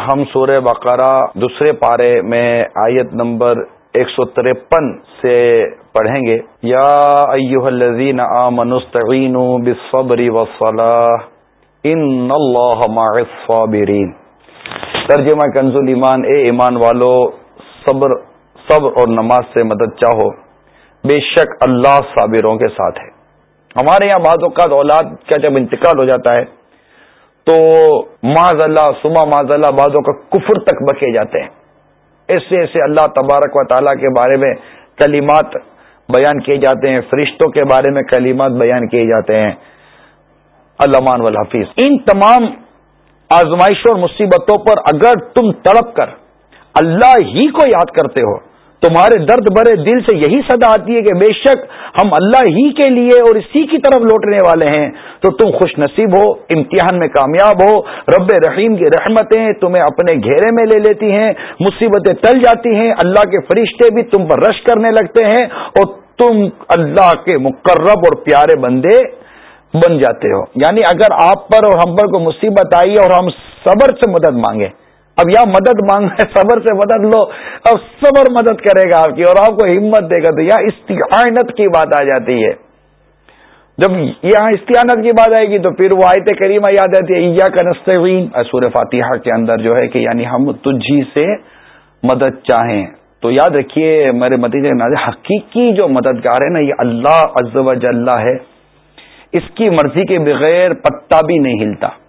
ہم سورہ بقرہ دوسرے پارے میں آیت نمبر ایک سو ترپن سے پڑھیں گے۔ یا ایوہ الذین آمنوا استعینوا بالصبر والصلاح ان اللہ مع الصابرین۔ ترجمہ کنز ایمان، اے ایمان والو، صبر صبر اور نماز سے مدد چاہو۔ بے شک اللہ صابروں کے ساتھ ہے۔ ہمارے یہاں بعض اوقات اولاد کا جب انتقال ہو جاتا ہے تو معذ اللہ صبح معذ اللہ بعضوں کا کفر تک بکے جاتے ہیں۔ ایسے ایسے اللہ تبارک و تعالیٰ کے بارے میں کلمات بیان کیے جاتے ہیں، فرشتوں کے بارے میں کلمات بیان کیے جاتے ہیں۔ علمان والحفیظ۔ ان تمام آزمائشوں اور مصیبتوں پر اگر تم تڑپ کر اللہ ہی کو یاد کرتے ہو تمہارے درد برے دل سے یہی صدا آتی ہے کہ بے شک ہم اللہ ہی کے لیے اور اسی کی طرف لوٹنے والے ہیں۔ تو تم خوش نصیب ہو، امتحان میں کامیاب ہو، رب رحیم کی رحمتیں تمہیں اپنے گھیرے میں لے لیتی ہیں، مصیبتیں ٹل جاتی ہیں، اللہ کے فرشتے بھی تم پر رش کرنے لگتے ہیں اور تم اللہ کے مقرب اور پیارے بندے بن جاتے ہو۔ یعنی اگر آپ پر اور ہم پر کوئی مصیبت آئی اور ہم صبر سے مدد مانگیں اب یا مدد مانگ صبر سے مدد لو۔ اب صبر مدد کرے گا آپ کی اور آپ کو ہمت دے گا تو یا استعانت کی بات آ جاتی ہے۔ جب یہاں استعانت کی بات آئے گی تو پھر وہ آیت کریمہ یاد آتی ہے یا کا نستعین سور فاتحہ کے اندر جو ہے کہ یعنی ہم تجھی سے مدد چاہیں۔ تو یاد رکھیے میرے مدد حقیقی جو مددگار ہے نا، یہ اللہ عز و جل ہے۔ اس کی مرضی کے بغیر پتا بھی نہیں ہلتا۔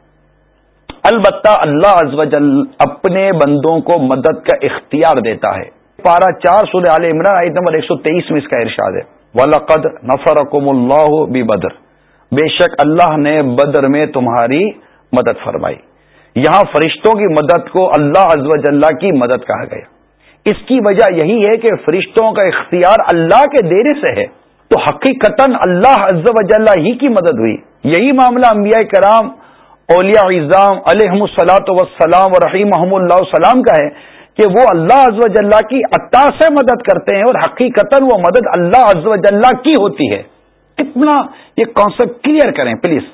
البتہ اللہ از وجل اپنے بندوں کو مدد کا اختیار دیتا ہے۔ پارا چار سود عال عمران آئی نمبر ایک سو تیئیس میں اس کا ارشاد ہے۔ ولقد نفر اللہ بھی بدر بے شک اللہ نے بدر میں تمہاری مدد فرمائی۔ یہاں فرشتوں کی مدد کو اللہ از وجل کی مدد کہا گیا۔ اس کی وجہ یہی ہے کہ فرشتوں کا اختیار اللہ کے دینے سے ہے۔ تو حقیقتا اللہ عز وجل ہی کی مدد ہوئی۔ یہی معاملہ انبیاء کرام اولیاء اعظام علیہ السلاۃ وسلام و رحیم محمد اللہ السلام کا ہے کہ وہ اللہ عز و کی عطا سے مدد کرتے ہیں اور حقیقت وہ مدد اللہ عز و کی ہوتی ہے۔ کتنا یہ کانسیپٹ کلیئر کریں پلیز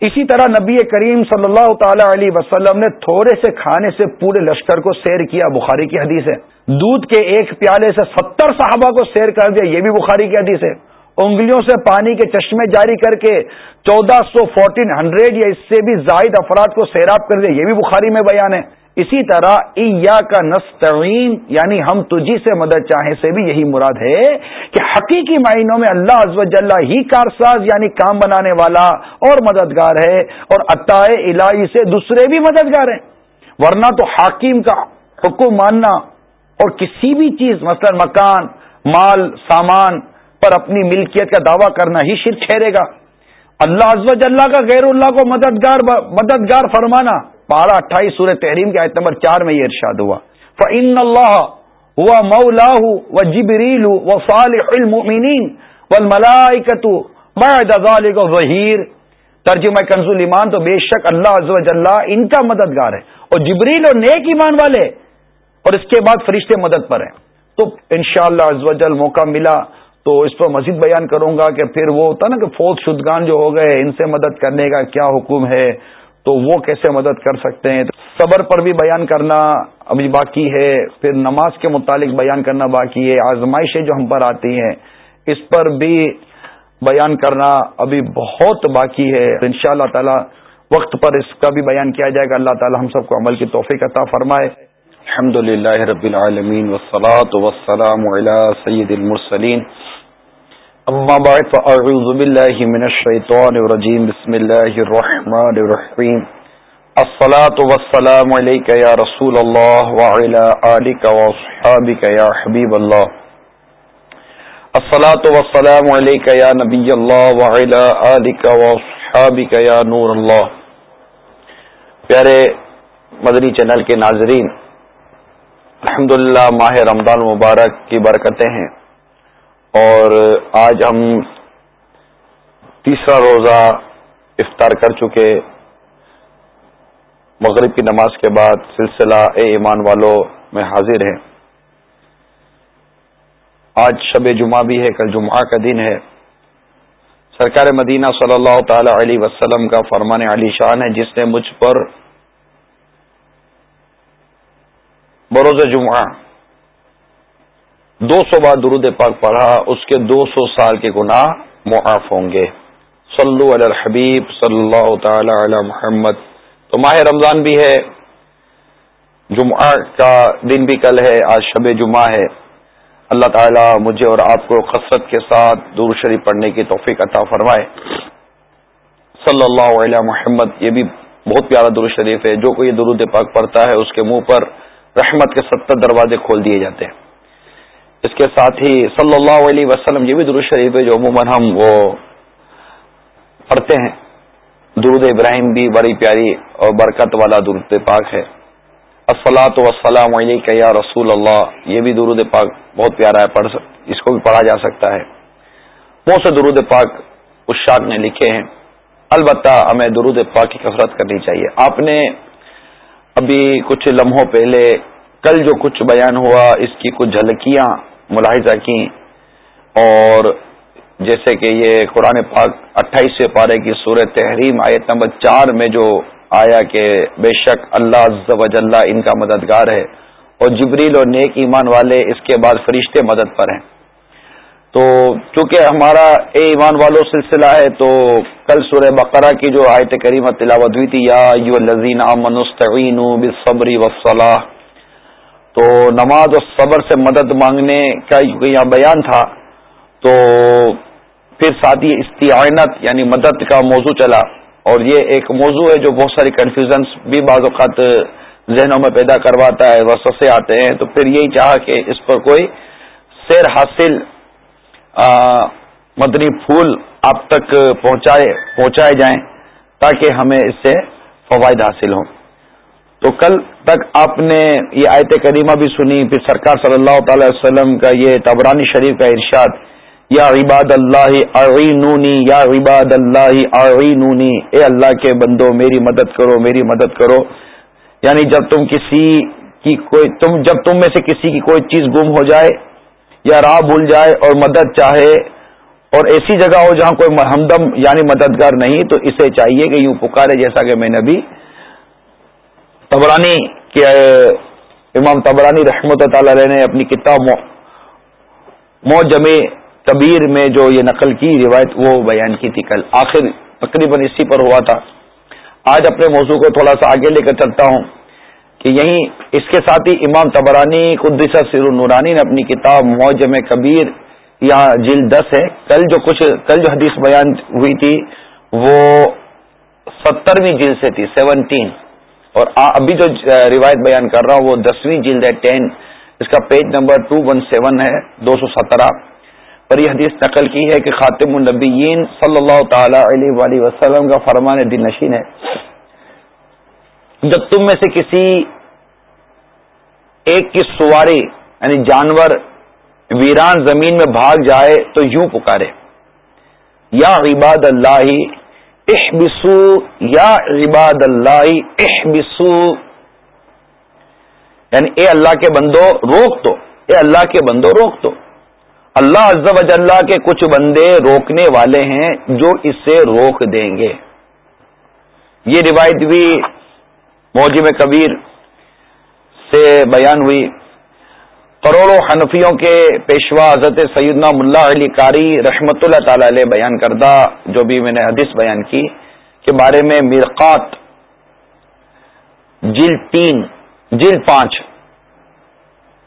اسی طرح نبی کریم صلی اللہ تعالی علیہ وسلم نے تھوڑے سے کھانے سے پورے لشکر کو سیر کیا، بخاری کی حدیث ہے۔ دودھ کے ایک پیالے سے ستر صحابہ کو سیر کر دیا، یہ بھی بخاری کی حدیث ہے۔ انگلیوں سے پانی کے چشمے جاری کر کے چودہ سو فورٹین ہنڈریڈ یا اس سے بھی زائد افراد کو سیراب کر دیا، یہ بھی بخاری میں بیان ہے۔ اسی طرح ایا کا نستعین یعنی ہم تجھی سے مدد چاہیں سے بھی یہی مراد ہے کہ حقیقی معنوں میں اللہ عز و ہی کارساز یعنی کام بنانے والا اور مددگار ہے اور عطائے الہی سے دوسرے بھی مددگار ہیں۔ ورنہ تو حاکم کا حکم ماننا اور کسی بھی چیز، مثلا مکان، مال، سامان پر اپنی ملکیت کا دعویٰ کرنا ہی شرک ٹھہرے گا۔ اللہ عزوج اللہ کا غیر اللہ کو مددگار مددگار فرمانا۔ پارا اٹھائیس سورہ تحریم کے آیت نمبر چار میں یہ ارشاد ہوا۔ فعن اللہ ہوا مولا و جبریل و صالح المؤمنین والملائکت بعد ظہیر ترجمہ کنز ایمان تو بے شک اللہ عز و اللہ ان کا مددگار ہے اور جبریل اور نیک ایمان والے اور اس کے بعد فرشتے مدد پر ہیں۔ تو انشاءاللہ شاء اللہ موقع ملا۔ تو اس پر مزید بیان کروں گا کہ پھر وہ ہوتا نا کہ فوت شدگان جو ہو گئے، ان سے مدد کرنے کا کیا حکم ہے، تو وہ کیسے مدد کر سکتے ہیں؟ صبر پر بھی بیان کرنا ابھی باقی ہے، پھر نماز کے متعلق بیان کرنا باقی ہے، آزمائشیں جو ہم پر آتی ہیں، اس پر بھی بیان کرنا ابھی بہت باقی ہے۔ ان شاء اللہ تعالی وقت پر اس کا بھی بیان کیا جائے گا۔ اللہ تعالی ہم سب کو عمل کی توفیق عطا فرمائے۔ الحمد للہ رب العالمین وسلام سید المرسلین۔ اما بعد فاعوذ بالله من الشيطان الرجيم. بسم الله الرحمن الرحيم. الصلاة والسلام عليك يا رسول الله وعلى آلك واصحابك يا حبيب الله. الصلاة والسلام عليك يا نبي الله وعلى آلك واصحابك يا نور الله. پیارے مدنی چینل کے ناظرین، الحمدللہ، ماہ رمضان مبارک کی برکتیں ہیں۔ اور آج ہم تیسرا روزہ افطار کر چکے۔ مغرب کی نماز کے بعد سلسلہ اے ایمان والوں میں حاضر ہیں۔ آج شب جمعہ بھی ہے، کل جمعہ کا دن ہے۔ سرکار مدینہ صلی اللہ تعالی علیہ وسلم کا فرمان علی شان ہے، جس نے مجھ پر بروز جمعہ دو سو بار درود پاک پڑھا، اس کے دو سو سال کے گناہ معاف ہوں گے۔ صلو علی الحبیب صلی اللہ تعالی علی محمد۔ تو ماہ رمضان بھی ہے، جمعہ کا دن بھی کل ہے، آج شب جمعہ ہے۔ اللہ تعالی مجھے اور آپ کو خسرت کے ساتھ دور شریف پڑھنے کی توفیق عطا فرمائے۔ صلی اللہ علیہ محمد، یہ بھی بہت پیارا درود شریف ہے۔ جو کوئی درود پاک پڑھتا ہے، اس کے منہ پر رحمت کے ستر دروازے کھول دیے جاتے ہیں۔ اس کے ساتھ ہی صلی اللہ علیہ وسلم یہ بھی درود شریف ہے جو عموماً ہم وہ پڑھتے ہیں۔ درود ابراہیم بھی بڑی پیاری اور برکت والا درود پاک ہے۔ السلاۃ وسلام علیہ یا رسول اللہ یہ بھی درود پاک بہت پیارا ہے، پڑھ اس کو بھی پڑھا جا سکتا ہے۔ بہت سے درود پاک اس شاخ نے لکھے ہیں۔ البتہ ہمیں درود پاک کی کثرت کرنی چاہیے۔ آپ نے ابھی کچھ لمحوں پہلے کل جو کچھ بیان ہوا، اس کی کچھ جھلکیاں ملاحظہ کی اور جیسے کہ یہ قرآن پاک اٹھائیس پارے کی صورت تحریم آیت نمبر چار میں جو آیا کہ بے شک اللہ عز و جل ان کا مددگار ہے اور جبریل اور نیک ایمان والے اس کے بعد فرشتے مدد پر ہیں۔ تو چونکہ ہمارا اے ایمان والوں سلسلہ ہے تو کل سورہ بقرہ کی جو آیت کریمہ تلاوت ہوئی تھی، یا یو لذین منستعین بصبری وصلاح تو نماز و صبر سے مدد مانگنے کا یہاں بیان تھا، تو پھر ساتھ ہی استعانت یعنی مدد کا موضوع چلا۔ اور یہ ایک موضوع ہے جو بہت ساری کنفیوژنس بھی بعض اوقات ذہنوں میں پیدا کرواتا ہے، وسوسے آتے ہیں۔ تو پھر یہی چاہا کہ اس پر کوئی سیر حاصل مدنی پھول آپ تک پہنچائے پہنچائے جائیں تاکہ ہمیں اس سے فوائد حاصل ہوں۔ تو کل تک آپ نے یہ آیت کریمہ بھی سنی، پھر سرکار صلی اللہ تعالی وسلم کا یہ تبرانی شریف کا ارشاد، یا عباد اللہ، اعینونی، یا عباد اللہ، اعینونی، اے اللہ کے بندو، میری مدد کرو، میری مدد کرو۔ یعنی جب تم کسی کی کوئی، تم جب تم میں سے کسی کی کوئی چیز گم ہو جائے یا راہ بھول جائے اور مدد چاہے اور ایسی جگہ ہو جہاں کوئی ہمدم یعنی مددگار نہیں، تو اسے چاہیے کہ یوں پکارے جیسا کہ میں نے بھی تبرانی کے امام تبرانی رحمت تعالی علیہ نے اپنی کتاب موجم کبیر میں جو یہ نقل کی روایت وہ بیان کی تھی کل۔ آخر تقریباً اسی پر ہوا تھا۔ آج اپنے موضوع کو تھوڑا سا آگے لے کر چلتا ہوں کہ یہیں اس کے ساتھ ہی امام تبرانی قدس سر نورانی نے اپنی کتاب موجم کبیر یہاں جلد دس ہے۔ کل جو کچھ، کل جو حدیث بیان ہوئی تھی وہ سترویں جلد سے تھی، سیونٹین۔ اور ابھی جو روایت بیان کر رہا ہوں، وہ دسویں جلد ہے ٹین اس کا page number two one seven ہے، دو سو سترہ۔ پر یہ حدیث نقل کی ہے کہ خاتم النبیین صلی اللہ تعالی علیہ وآلہ وسلم کا فرمان دل نشین ہے۔ جب تم میں سے کسی ایک کی سواری یعنی جانور، ویران زمین میں بھاگ جائے تو یوں پکارے، یا عباد اللہ احبسو یا عباد اللہ احبسو۔ یعنی اے اللہ کے بندو روک دو اے اللہ کے بندو روک دو اللہ عز و جلہ کے کچھ بندے روکنے والے ہیں جو اس سے روک دیں گے۔ یہ روایت بھی موجم کبیر سے بیان ہوئی۔ کروڑوں حنفیوں کے پیشوا حضرت سیدنا ملا علی کاری رحمت اللہ تعالی علیہ بیان کردہ جو بھی میں نے حدیث بیان کی کے بارے میں مرقات جل تین، جل پانچ،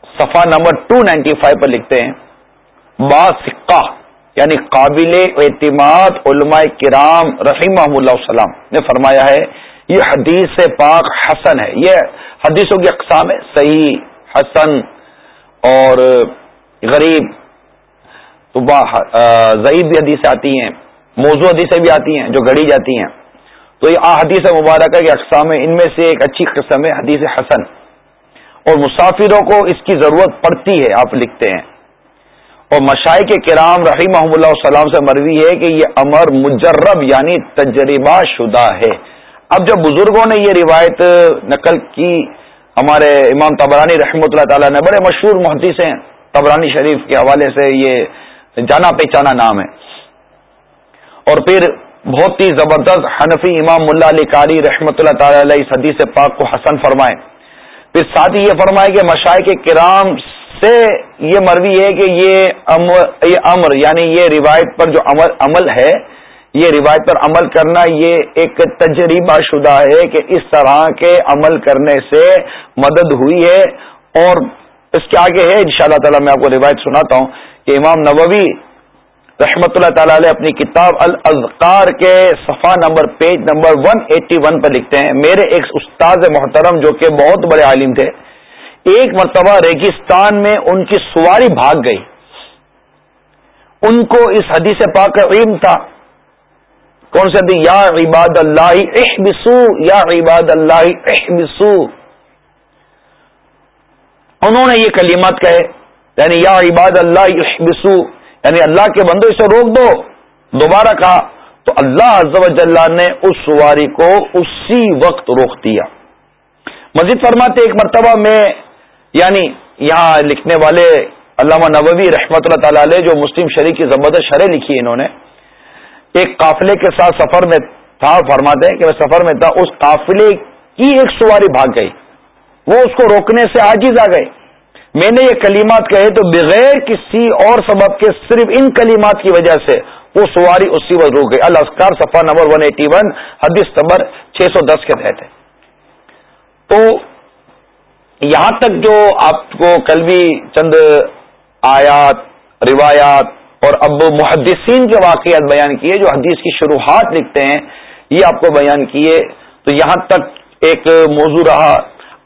صفحہ نمبر ٹو نائنٹی فائیو پر لکھتے ہیں، با سکہ یعنی قابل اعتماد علماء کرام رحیم اللہ السلام نے فرمایا ہے، یہ حدیث پاک حسن ہے، یہ حدیثوں کی اقسام ہے، صحیح، حسن اور غریب، تو ضعیب بھی حدیثیں آتی ہیں، موضوع حدیثیں بھی آتی ہیں جو گڑی جاتی ہیں۔ تو یہ حدیث مبارکہ کی اقسام ہے ان میں سے ایک اچھی قسم ہے، حدیث حسن۔ اور مسافروں کو اس کی ضرورت پڑتی ہے، آپ لکھتے ہیں۔ اور مشائق کے کرام رحیم محمد اللہ السلام سے مروی ہے کہ یہ امر مجرب یعنی تجربہ شدہ ہے۔ اب جب بزرگوں نے یہ روایت نقل کی ہمارے امام تبرانی رحمۃ اللہ تعالیٰ نے بڑے مشہور محدث ہیں تبرانی شریف کے حوالے سے یہ جانا پہچانا نام ہے۔ اور پھر بہت ہی زبردست حنفی امام ملا علی قاری رحمۃ اللہ تعالی علیہ حدیث پاک کو حسن فرمائے۔ پھر ساتھ ہی یہ فرمایا کہ مشائق کرام سے یہ مروی ہے کہ یہ امر یعنی یہ روایت پر جو عمل عمل ہے یہ روایت پر عمل کرنا یہ ایک تجربہ شدہ ہے کہ اس طرح کے عمل کرنے سے مدد ہوئی ہے اور اس کے آگے ہے ان شاء اللہ تعالیٰ میں آپ کو روایت سناتا ہوں کہ امام نبوی رحمت اللہ تعالی علیہ اپنی کتاب الازکار کے صفحہ نمبر پیج نمبر 181 پر لکھتے ہیں۔ میرے ایک استاد محترم جو کہ بہت بڑے عالم تھے، ایک مرتبہ ریگستان میں ان کی سواری بھاگ گئی۔ ان کو اس حدیث پاک کا علم تھا۔ کون سے حدیث یا عباد اللہ احبسو، یا عباد اللہ احبسو۔ انہوں نے یہ کلمات کہے یعنی یا عباد اللہ احبسو یعنی اللہ کے بندو اسے روک دو۔ دوبارہ کہا، تو اللہ عز و جل نے اس سواری کو اسی وقت روک دیا۔ مزید فرماتے ایک مرتبہ میں یعنی یہاں لکھنے والے علامہ نبوی رحمت اللہ تعالی علیہ، جو مسلم شریف کی زبردست شرح لکھی انہوں نے ایک قافلے کے ساتھ سفر میں تھا، فرماتے ہیں کہ میں سفر میں تھا، اس قافلے کی ایک سواری بھاگ گئی۔ وہ اس کو روکنے سے آجیز آ گئے۔ میں نے یہ کلیمات کہے تو بغیر کسی اور سبب کے صرف ان کلیمات کی وجہ سے وہ سواری اسی وقت روک گئی۔ الاسکار صفحہ نمبر ون ایٹی ون حدیث نمبر چھ سو دس کے تحت ہے۔ تو یہاں تک جو آپ کو کل بھی چند آیات، روایات اور اب محدثین کے واقعات بیان کیے جو حدیث کی شروحات لکھتے ہیں، یہ آپ کو بیان کیے۔ تو یہاں تک ایک موضوع رہا۔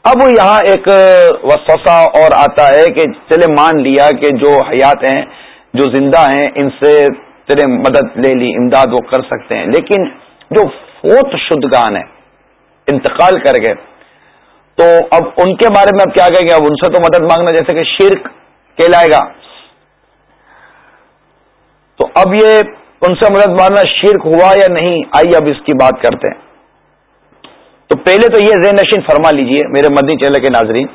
اب یہاں ایک وسوسہ اور آتا ہے کہ چلے مان لیا کہ جو حیات ہیں، جو زندہ ہیں، ان سے چلے مدد لے لی، امداد وہ کر سکتے ہیں۔ لیکن جو فوت شدگان ہے انتقال کر گئے۔ تو اب ان کے بارے میں اب کیا کہیں گے؟ اب ان سے تو مدد مانگنا، جیسے کہ شرک کہلائے گا۔ تو اب یہ ان سے مدد مانگنا شرک ہوا یا نہیں؟ آئیے اب اس کی بات کرتے ہیں۔ تو پہلے تو یہ ذہن نشین فرما لیجیے، میرے مدنی چینل کے ناظرین،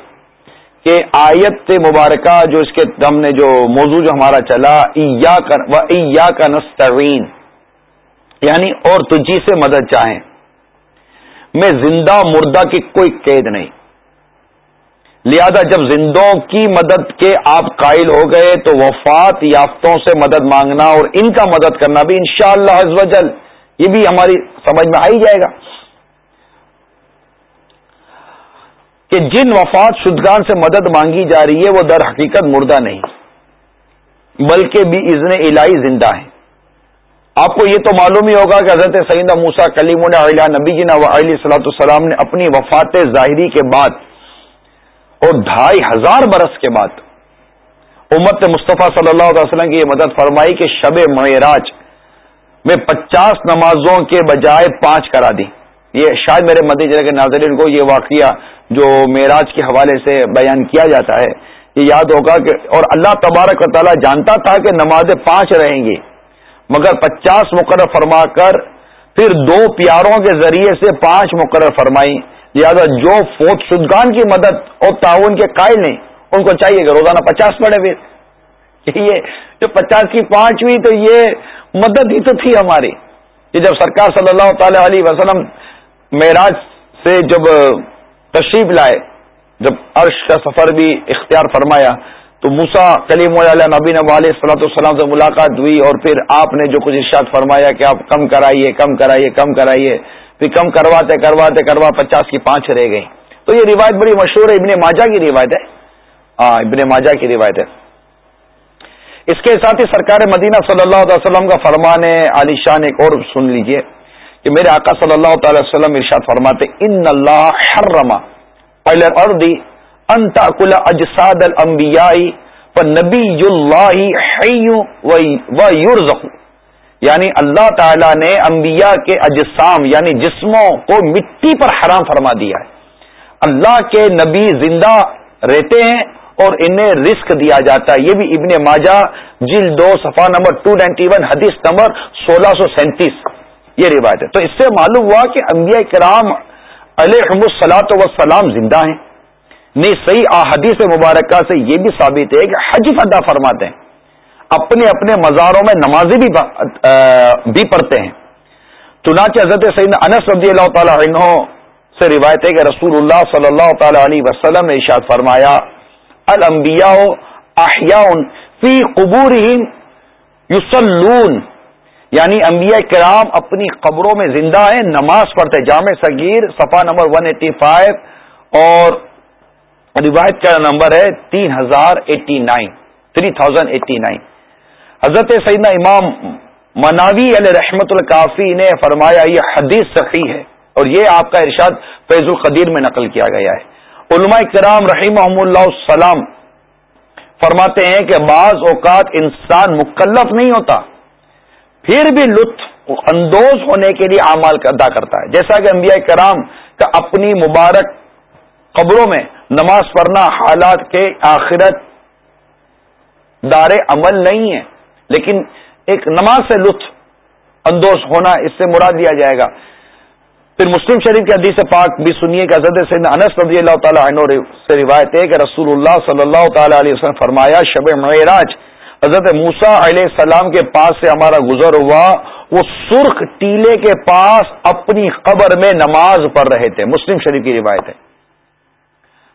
کہ آیت مبارکہ جو اس کے دم نے جو موضوع جو ہمارا چلا ایا کا نستعین یعنی اور تجھی سے مدد چاہیں۔ میں زندہ مردہ کی کوئی قید نہیں۔ لہذا جب زندوں کی مدد کے آپ قائل ہو گئے تو وفات یافتوں سے مدد مانگنا اور ان کا مدد کرنا بھی انشاءاللہ شاء اللہ یہ بھی ہماری سمجھ میں آئی جائے گا۔ کہ جن وفات شدگان سے مدد مانگی جا رہی ہے، وہ در حقیقت مردہ نہیں، بلکہ بھی ازن الہی زندہ ہیں۔ آپ کو یہ تو معلوم ہی ہوگا کہ حضرت سعیدہ موسا کلیم اللہ نبی جی علیہ صلاحت السلام نے اپنی وفات ظاہری کے بعد اور ڈھائی ہزار برس کے بعد امت مصطفیٰ صلی اللہ علیہ وسلم کی یہ مدد فرمائی کہ شب معراج میں پچاس نمازوں کے بجائے پانچ کرا دی۔ یہ شاید میرے مدی کے ناظرین کو یہ واقعہ جو معراج کے حوالے سے بیان کیا جاتا ہے، یہ یاد ہوگا کہ اور اللہ تبارک و تعالیٰ جانتا تھا کہ نمازیں پانچ رہیں گی، مگر پچاس مقرر فرما کر پھر دو پیاروں کے ذریعے سے پانچ مقرر فرمائی۔ لہٰذا جو فوت شدگان کی مدد اور تعاون کے قائل نہیں، ان کو چاہیے کہ روزانہ پچاس پڑے پھر یہ جو پچاس کی پانچ ہوئی تو یہ مدد ہی تو تھی ہماری۔ یہ جب سرکار صلی اللہ تعالی علیہ وسلم معراج سے جب تشریف لائے، جب عرش کا سفر بھی اختیار فرمایا، تو موسا کلیم علیہ نبی نب علیہ صلاح السلام سے ملاقات ہوئی اور پھر آپ نے جو کچھ ارشاد فرمایا کہ آپ کم کرائیے کم کرائیے کم کرائیے۔ پھر کم کرواتے کرواتے کروا پچاس کی پانچ رہ گئی تو یہ روایت بڑی مشہور ہے، ابن ماجا کی روایت ہے۔ ہاں ابن ماجا کی روایت ہے۔ اس کے ساتھ ہی سرکار مدینہ صلی اللہ علیہ وسلم کا فرمان علی شان ایک اور سن لیجیے کہ میرے آقا صلی اللہ تعالی وسلم ارشاد فرماتے، ان اللہ حرما الارض ان تاکل اجساد الانبیاء فنبی اللہ حی و یرزق. یعنی اللہ تعالی نے انبیاء کے اجسام یعنی جسموں کو مٹی پر حرام فرما دیا ہے۔ اللہ کے نبی زندہ رہتے ہیں اور انہیں رزق دیا جاتا ہے۔ یہ بھی ابن ماجہ جل دو صفحہ نمبر ٹو نائنٹی ون حدیث نمبر سولہ سو سینتیس۔ یہ روایت ہے۔ تو اس سے معلوم ہوا کہ انبیاء کرام علیہ السلاط وسلام زندہ ہیں۔ نہیں، صحیح احادیث مبارکہ سے یہ بھی ثابت ہے کہ حج ادا فرماتے ہیں۔ اپنے اپنے مزاروں میں نمازیں بھی, بھی پڑھتے ہیں۔ چنانچہ حضرت سید انس رضی اللہ تعالی عنہ سے روایت ہے کہ رسول اللہ صلی اللہ تعالی علیہ وسلم نے ارشاد فرمایا الانبیاء احیاء فی قبور یسلون یعنی انبیاء کرام اپنی قبروں میں زندہ ہیں نماز پڑھتے جامع صغیر صفا نمبر 185 اور روایت کا نمبر ہے 3089 3089 حضرت سیدنا امام مناوی علیہ رحمت الکافی نے فرمایا یہ حدیث صحیح ہے اور یہ آپ کا ارشاد فیض القدیر میں نقل کیا گیا ہے۔ علماء کرام رحیم اللہ السلام فرماتے ہیں کہ بعض اوقات انسان مکلف نہیں ہوتا، پھر بھی لطف اندوز ہونے کے لیے اعمال ادا کرتا ہے۔ جیسا کہ انبیاء کرام کا اپنی مبارک قبروں میں نماز پڑھنا حالات کے آخرت دار عمل نہیں ہے۔ لیکن ایک نماز سے لطف اندوز ہونا اس سے مراد دیا جائے گا۔ پھر مسلم شریف کے حدیث پاک بھی سنیے کہ حضرت سید انس رضی اللہ تعالیٰ عنہ سے روایت ہے کہ رسول اللہ صلی اللہ تعالی علیہ وسلم فرمایا، شب معراج، حضرت موسا علیہ السلام کے پاس سے ہمارا گزر ہوا، وہ سرخ ٹیلے کے پاس اپنی قبر میں نماز پڑھ رہے تھے۔ مسلم شریف کی روایت ہے۔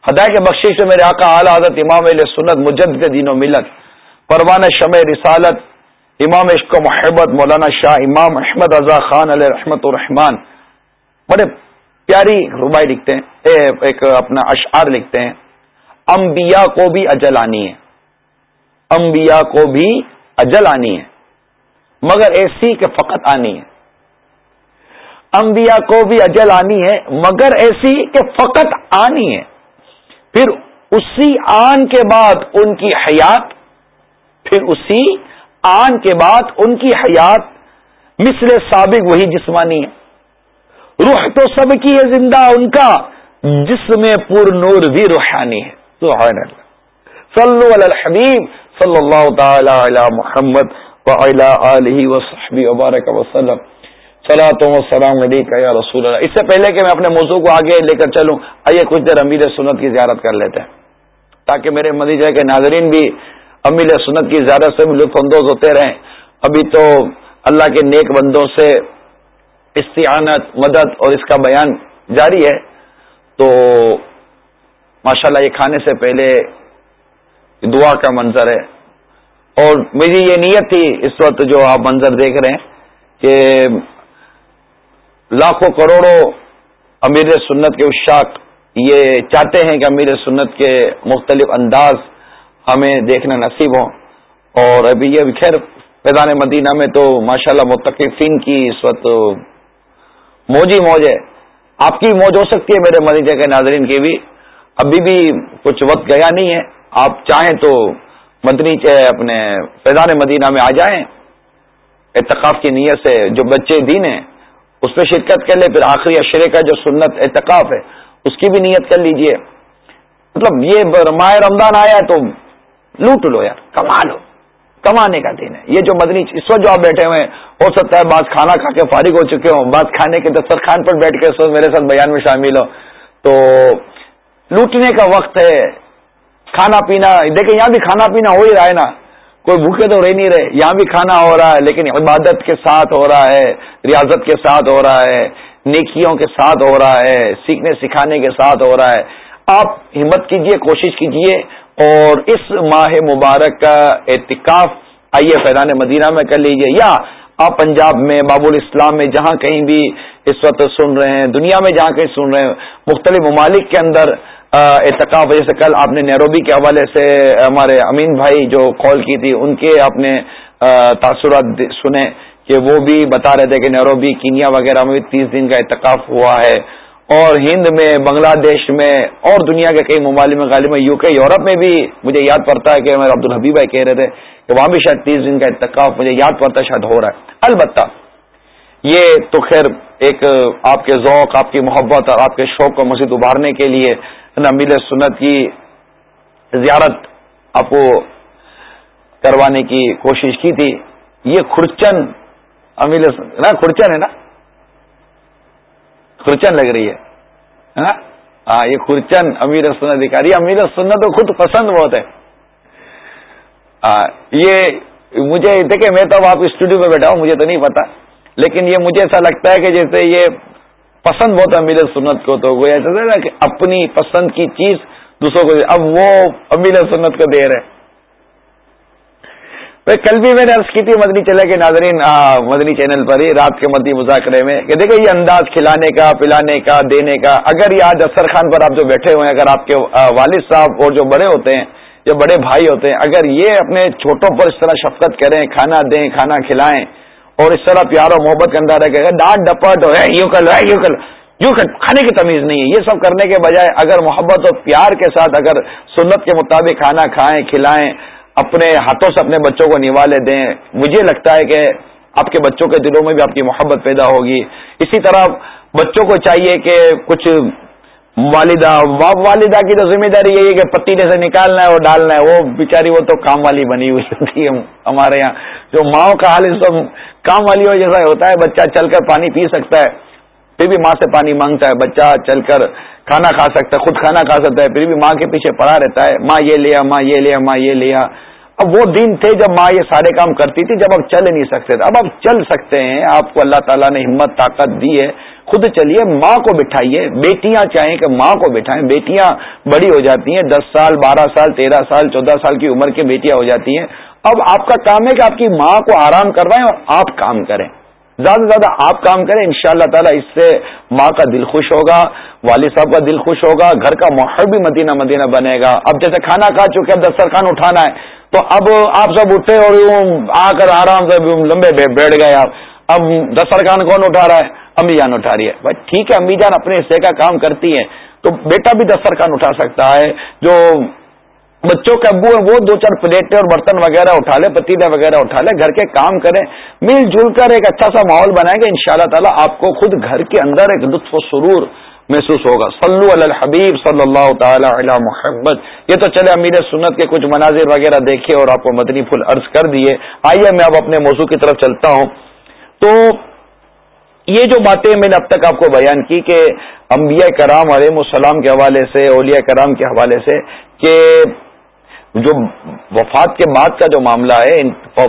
ہدایت کے بخشی سے میرے آقا اعلی حضرت امام علیہ سنت مجد کے دین و ملت۔ پروان شمع رسالت امام عشق و محبت مولانا شاہ امام احمد رضا خان علیہ رحمت الرحمان بڑے پیاری ربائی لکھتے ہیں ایک اپنا اشعار لکھتے ہیں۔ انبیاء کو بھی اجل آنی ہے۔ انبیاء کو بھی اجل آنی ہے۔ مگر ایسی کہ فقط آنی ہے۔ انبیاء کو بھی اجل آنی ہے، مگر ایسی کہ فقط آنی ہے۔ پھر اسی آن کے بعد ان کی حیات پھر اسی آن کے بعد ان کی حیات مثل سابق وہی جسمانی ہے۔ روح تو سب کی ہے، زندہ ان کا۔ جس میں پور نور بھی روحانی ہے۔ صلو علی الحبیب صلی اللہ تعالی علی محمد علیہ وصحبی وبارک وسلم۔ سلام یا رسول اللہ۔ اس سے پہلے کہ میں اپنے موضوع کو آگے لے کر چلوں، آئیے کچھ دیر امیر سنت کی زیارت کر لیتے ہیں۔ تاکہ میرے مدیجہ کے ناظرین بھی امیر سنت کی زیارت سے لطف اندوز ہوتے رہیں۔ ابھی تو اللہ کے نیک بندوں سے استعانت، مدد اور اس کا بیان جاری ہے۔ تو ماشاءاللہ یہ کھانے سے پہلے دعا کا منظر ہے۔ اور میری یہ نیت تھی اس وقت جو آپ منظر دیکھ رہے ہیں کہ لاکھوں کروڑوں امیر سنت کے اشاق یہ چاہتے ہیں کہ امیر سنت کے مختلف انداز ہمیں دیکھنا نصیب ہوں۔ اور ابھی یہ خیر، میدان مدینہ میں تو ماشاءاللہ اللہ متقفین کی اس وقت موج ہی موج ہے۔ آپ کی موج ہو سکتی ہے میرے مدینہ کے ناظرین کی بھی۔ ابھی بھی کچھ وقت گیا نہیں ہے۔ آپ چاہیں تو مدنی اپنے فیضان مدینہ میں آ جائیں۔ اتقاف کی نیت سے جو بچے دین ہیں، اس پہ شرکت کر لے پھر آخری اشرے کا جو سنت اعتکاف ہے، اس کی بھی نیت کر لیجیے۔ مطلب یہ ماہ رمضان آیا تو لوٹ لو یار، کما لو، کمانے کا دن ہے۔ یہ جو مدنی اس وقت جو آپ بیٹھے ہوئے ہو سکتا ہے بعض کھانا کھا کے فارغ ہو چکے ہوں۔ بعض کھانے کے دسترخوان پر بیٹھ کے میرے ساتھ بیان میں شامل ہو تو لوٹنے کا وقت ہے۔ کھانا پینا، دیکھیں، یہاں بھی کھانا پینا ہو ہی رہا ہے نا۔ کوئی بھوکے تو رہ نہیں رہے۔ یہاں بھی کھانا ہو رہا ہے، لیکن عبادت کے ساتھ ہو رہا ہے، ریاضت کے ساتھ ہو رہا ہے، نیکیوں کے ساتھ ہو رہا ہے، سیکھنے، سکھانے کے ساتھ ہو رہا ہے۔ آپ ہمت کیجیے، کوشش کیجیے۔ اور اس ماہ مبارک کا اعتکاف آئیے فیضان مدینہ میں کر لیجیے، یا آپ پنجاب میں باب الاسلام میں، جہاں کہیں بھی اس وقت سن رہے ہیں، دنیا میں جہاں کہیں سن رہے ہیں، مختلف ممالک کے اندر اعتکاف۔ جیسے کل آپ نے نیروبی کے حوالے سے ہمارے امین بھائی جو کال کی تھی، ان کے آپ نے تاثرات سنے کہ وہ بھی بتا رہے تھے کہ نیروبی، کینیا وغیرہ میں بھی تیس دن کا اعتکاف ہوا ہے۔ اور ہند میں، بنگلہ دیش میں، اور دنیا کے کئی ممالک میں غالب یو کے یورپ میں بھی مجھے یاد پڑتا ہے کہ میرے عبد الحبیب بھائی کہہ رہے تھے کہ وہاں بھی شاید تیس دن کا اعتکاف مجھے یاد پڑتا ہے، شاید ہو رہا ہے۔ البتہ، یہ تو خیر ایک، آپ کے ذوق، آپ کی محبت اور آپ کے شوق کو مزید ابھارنے کے لیے امیل سنت کی زیارت آپ کو کروانے کی کوشش کی تھی۔ یہ خرچن امیل نا خرچن ہے نا؟ خرچن لگ رہی ہے۔ ہاں؟, ہاں، یہ خرچن امیر سنت دکھا امیر سنت تو خود پسند بہت ہے۔ ہاں، یہ مجھے دیکھیں، میں تو اب آپ اسٹوڈیو میں بیٹھا ہوں، مجھے تو نہیں پتا۔ لیکن یہ مجھے ایسا لگتا ہے کہ جیسے یہ پسند بہت امیر سنت کو، تو وہ ایسا نا کہ اپنی پسند کی چیز دوسروں کو اب وہ امیر سنت کو دے رہے کل بھی میں نے عرض کی تھی مدنی چلے کے ناظرین مدنی چینل پر ہی، رات کے مدنی مذاکرے میں، کہ دیکھیں یہ انداز کھلانے کا، پلانے کا، دینے کا، اگر یہ آج اثر خان پر آپ جو بیٹھے ہوئے ہیں، اگر آپ کے والد صاحب اور جو بڑے ہوتے ہیں، جو بڑے بھائی ہوتے ہیں، اگر یہ اپنے چھوٹوں پر اس طرح شفقت کریں، کھانا دیں، کھانا کھلائیں، اور اس طرح پیار و محبت کا اندازہ کہ ڈانٹ ڈپٹ ہو یوں کر یوں کر یوں کھانے کی تمیز نہیں ہے۔ یہ سب کرنے کے بجائے اگر محبت اور پیار کے ساتھ اگر سنت کے مطابق کھانا کھائیں، کھلائیں اپنے ہاتھوں سے اپنے بچوں کو نوالے دیں مجھے لگتا ہے کہ آپ کے بچوں کے دلوں میں بھی آپ کی محبت پیدا ہوگی۔ اسی طرح بچوں کو چاہیے کہ کچھ والدہ والدہ کی تو ذمہ داری یہی ہے کہ پتیلے سے نکالنا ہے اور ڈالنا ہے۔ وہ بیچاری وہ تو کام والی بنی ہوئی ہوتی ہے ہمارے یہاں۔ جو ماؤں کا حال اس کام والی جیسا ہوتا ہے۔ بچہ چل کر پانی پی سکتا ہے، پھر بھی ماں سے پانی مانگتا ہے۔ بچہ چل کر کھانا کھا سکتا ہے، خود کھانا کھا سکتا ہے، پھر بھی ماں کے پیچھے پڑا رہتا ہے۔ ماں یہ لیا، ماں یہ لیا، ماں یہ لیا۔ اب وہ دن تھے جب ماں یہ سارے کام کرتی تھی، جب اب چل نہیں سکتے تھے۔ اب آپ چل سکتے ہیں۔ آپ کو اللہ تعالیٰ نے ہمت، طاقت دی ہے۔ خود چلیے، ماں کو بٹھائیے۔ بیٹیاں چاہیں کہ ماں کو بٹھائیں۔ بیٹیاں بڑی ہو جاتی ہیں۔ دس سال، بارہ سال، تیرہ سال، چودہ سال کی عمر کی بیٹیاں ہو جاتی ہیں۔ اب آپ کا کام ہے کہ آپ کی ماں کو آرام کروائیں اور آپ کام کریں۔ زیادہ سے زیادہ آپ کام کریں۔ ان شاء اللہ تعالیٰ اس سے ماں کا دل خوش ہوگا، والد صاحب کا دل خوش ہوگا، گھر کا ماحول بھی مدینہ مدینہ بنے گا۔ اب جیسے کھانا کھا چکے اب دسترخوان اٹھانا ہے۔ تو اب آپ سب اٹھے اور یوں آ کر آرام سے لمبے بیٹھ گئے آپ۔ اب دسترخوان کون اٹھا رہا ہے؟ امی جان اٹھا رہی ہے۔ بھائی ٹھیک ہے امی جان اپنے حصے کا کام کرتی ہے تو بیٹا بھی دسترخوان اٹھا سکتا ہے۔ جو بچوں کے ابو ہیں، وہ دو چار پلیٹیں اور برتن وغیرہ اٹھا لے، پتیلے وغیرہ اٹھا لے، گھر کے کام کریں۔ مل جل کر ایک اچھا سا ماحول بنائیں گے۔ ان شاء اللہ تعالیٰ آپ کو خود گھر کے اندر ایک لطف و سرور محسوس ہوگا. صلو علی الحبیب صلی اللہ تعالی علی محمد. یہ تو چلے امیر سنت کے کچھ مناظر وغیرہ دیکھے اور آپ کو مدنی پھول عرض کر دیے. آئیے میں اب اپنے موضوع کی طرف چلتا ہوں. تو یہ جو باتیں میں نے اب تک آپ کو بیان کی کہ انبیاء کرام علیہ السلام کے حوالے سے، اولیاء کرام کے حوالے سے کہ جو وفات کے بعد کا جو معاملہ ہے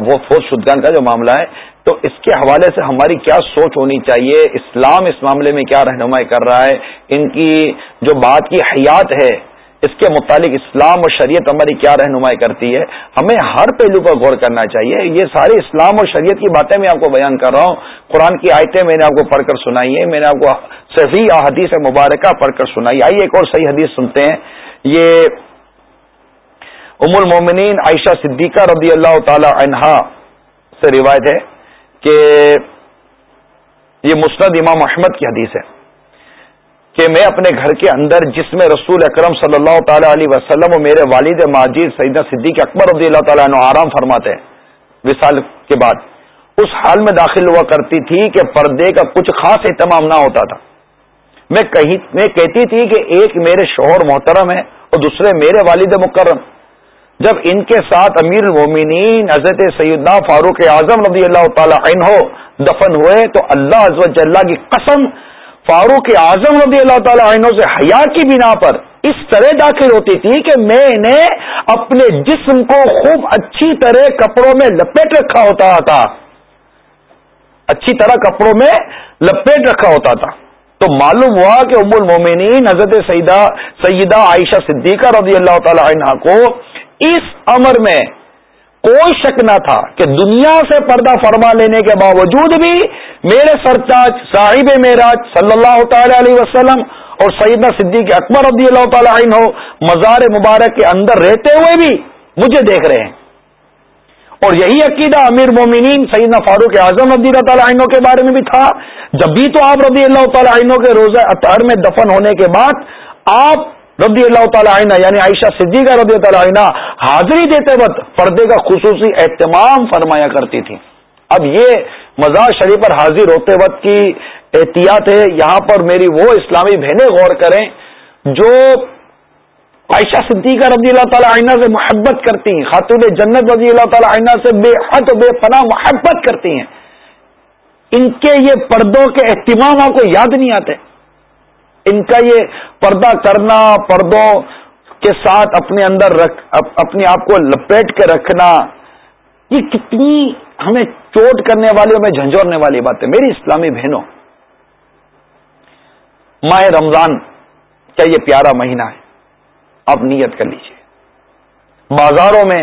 وہ فوج شدگان کا جو معاملہ ہے تو اس کے حوالے سے ہماری کیا سوچ ہونی چاہیے؟ اسلام اس معاملے میں کیا رہنمائی کر رہا ہے؟ ان کی جو بات کی حیات ہے، اس کے متعلق اسلام اور شریعت ہماری کیا رہنمائی کرتی ہے؟ ہمیں ہر پہلو پر غور کرنا چاہیے۔ یہ سارے اسلام اور شریعت کی باتیں میں آپ کو بیان کر رہا ہوں۔ قرآن کی آیتیں میں نے آپ کو پڑھ کر سنائی ہے میں نے آپ کو صحیح حدیث مبارکہ پڑھ کر سنائی۔ آئیے ایک اور صحیح حدیث سنتے ہیں۔ یہ ام المومنین عائشہ صدیقہ رضی اللہ تعالی عنہا سے روایت ہے۔ کہ یہ مسند امام احمد کی حدیث ہے کہ میں اپنے گھر کے اندر جس میں رسول اکرم صلی اللہ تعالی علیہ وسلم اور میرے والد ماجد سیدہ صدیق اکبر رضی اللہ تعالیٰ عنہ آرام فرماتے ہیں، وصال کے بعد، اس حال میں داخل ہوا کرتی تھی کہ پردے کا کچھ خاص اہتمام نہ ہوتا تھا۔ میں کہتی تھی کہ ایک میرے شوہر محترم ہے اور دوسرے میرے والد مکرم۔ جب ان کے ساتھ امیر المومنین حضرت سیدنا فاروق اعظم رضی اللہ تعالی عنہ دفن ہوئے، تو اللہ عز اللہ کی قسم فاروق اعظم رضی اللہ تعالی عنہ سے حیا کی بنا پر اس طرح داخل ہوتی تھی کہ میں نے اپنے جسم کو خوب اچھی طرح کپڑوں میں لپیٹ رکھا ہوتا تھا۔ اچھی طرح کپڑوں میں لپیٹ رکھا ہوتا تھا۔ تو معلوم ہوا کہ ام المومنین حضرت سیدہ سیدہ عائشہ صدیقہ رضی اللہ تعالی عنہ کو اس امر میں کوئی شک نہ تھا کہ دنیا سے پردہ فرما لینے کے باوجود بھی میرے سرتاج صاحب میراج صلی اللہ تعالی علیہ وسلم اور سیدنا صدیق اکبر رضی اللہ تعالی عنہ مزار مبارک کے اندر رہتے ہوئے بھی مجھے دیکھ رہے ہیں۔ اور یہی عقیدہ امیر مومنین سیدنا فاروق اعظم رضی اللہ تعالیٰ عنہ کے بارے میں بھی تھا۔ جب بھی تو آپ رضی اللہ تعالیٰ عنہ کے روزہ اطہر میں دفن ہونے کے بعد آپ رضی اللہ تعالیٰ عنہ یعنی عائشہ صدیقہ رضی اللہ تعالیٰ عنہ، حاضری دیتے وقت پردے کا خصوصی اہتمام فرمایا کرتی تھی۔ اب یہ مزار شریف پر حاضر ہوتے وقت کی احتیاط ہے، یہاں پر میری وہ اسلامی بہنیں غور کریں جو عائشہ صدیقہ رضی اللہ تعالیٰ عنہ سے محبت کرتی ہیں، خاتون جنت رضی اللہ تعالیٰ عنہ سے بے حد بے پناہ محبت کرتی ہیں۔ ان کے یہ پردوں کے اہتمام آپ کو یاد نہیں آتے۔ ان کا یہ پردہ کرنا، پردوں کے ساتھ اپنے اندر رکھ اپنے آپ کو لپیٹ کے رکھنا، یہ کتنی ہمیں چوٹ کرنے والی، ہمیں جھنجھوڑنے والی بات ہے میری اسلامی بہنوں، ماہ رمضان کیا یہ پیارا مہینہ ہے۔ آپ نیت کر لیجیے۔ بازاروں میں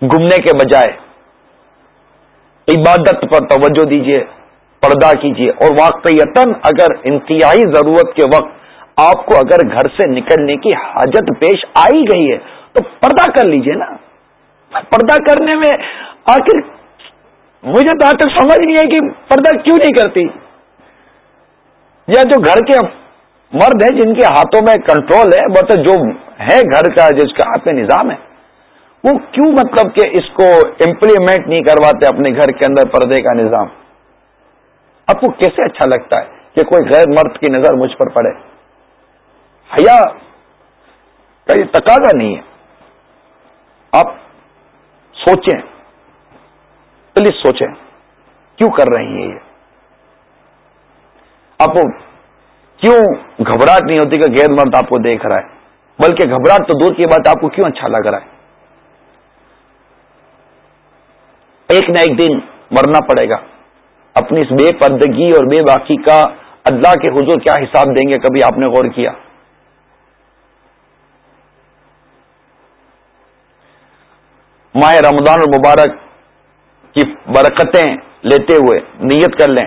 گھومنے کے بجائے عبادت پر توجہ دیجیے۔ پردہ کیجیے۔ اور واقعیت اگر انتہائی ضرورت کے وقت آپ کو اگر گھر سے نکلنے کی حاجت پیش آئی گئی ہے، تو پردہ کر لیجیے نا۔ پردہ کرنے میں آخر مجھے تو آج تک سمجھ نہیں ہے کہ پردہ کیوں نہیں کرتی۔ یا جو گھر کے مرد ہیں جن کے ہاتھوں میں کنٹرول ہے بٹ جو ہے گھر کا جس کا ہاتھ میں نظام ہے، وہ کیوں مطلب کہ اس کو امپلیمنٹ نہیں کرواتے اپنے گھر کے اندر پردے کا نظام؟ آپ کو کیسے اچھا لگتا ہے کہ کوئی غیر مرد کی نظر مجھ پر پڑے؟ حیا کا یہ تقاضا نہیں ہے۔ آپ سوچیں۔ پلیز سوچیں۔ کیوں کر رہی ہیں یہ؟ آپ کو کیوں گھبراہٹ نہیں ہوتی کہ غیر مرد آپ کو دیکھ رہا ہے؟ بلکہ گھبراہٹ تو دور کی بات آپ کو کیوں اچھا لگ رہا ہے؟ ایک نہ ایک دن مرنا پڑے گا۔ اپنی اس بے پردگی اور بے باقی کا اللہ کے حضور کیا حساب دیں گے؟ کبھی آپ نے غور کیا؟ ماہ رمضان المبارک کی برکتیں لیتے ہوئے نیت کر لیں